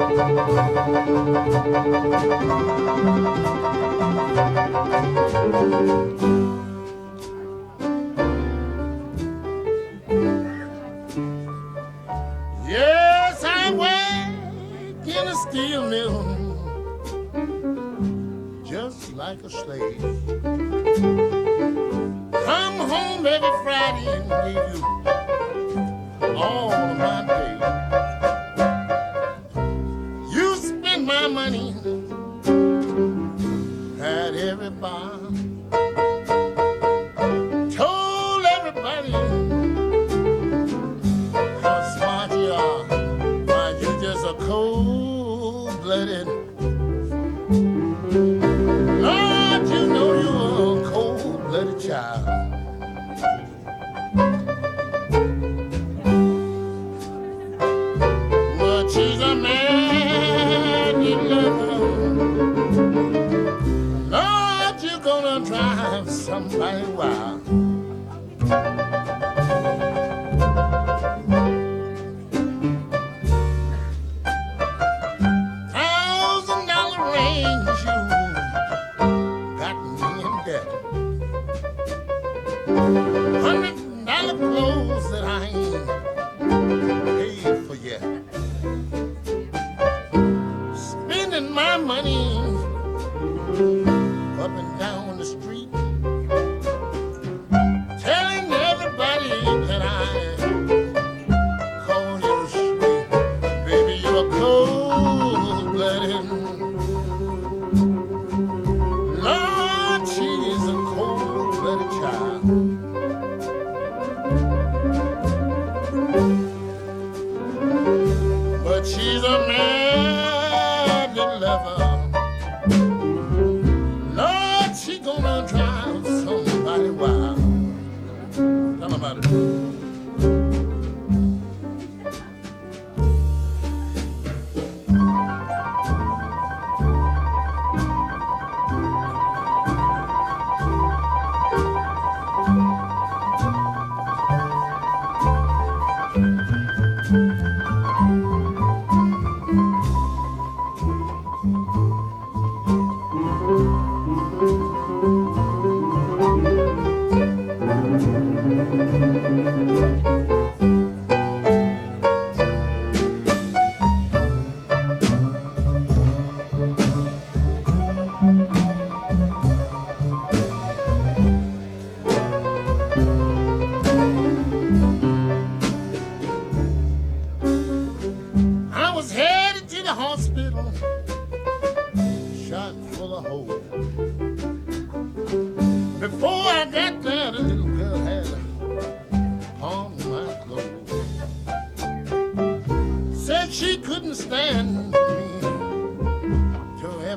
Yes, I work in a steel mill just like a slave. Come home every Friday and give you somebody. Thousand dollar rings you got me in debt. Hundred dollar clothes that I ain't paid for yet. Spending my money up and down the street.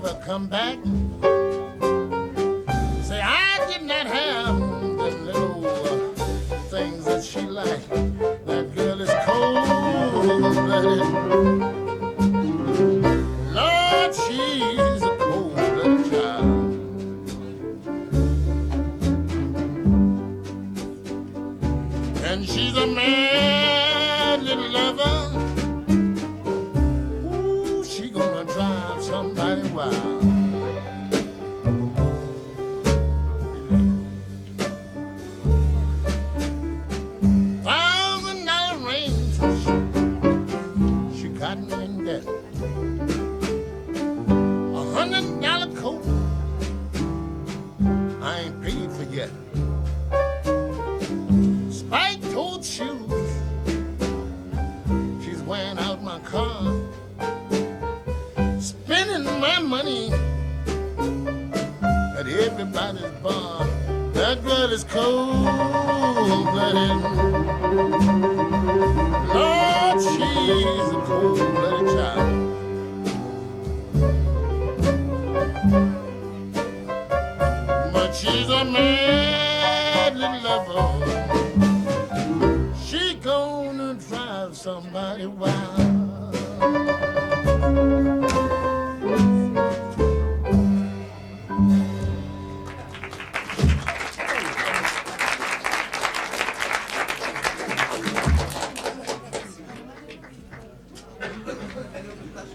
To ever come back. Say I did not have the little things that she liked. That girl is cold-blooded. She's a cold-blooded somebody at everybody's bar. That girl is cold-blooded. Lord, she's a cold-blooded child. But she's a mad little lover. She gonna drive somebody wild.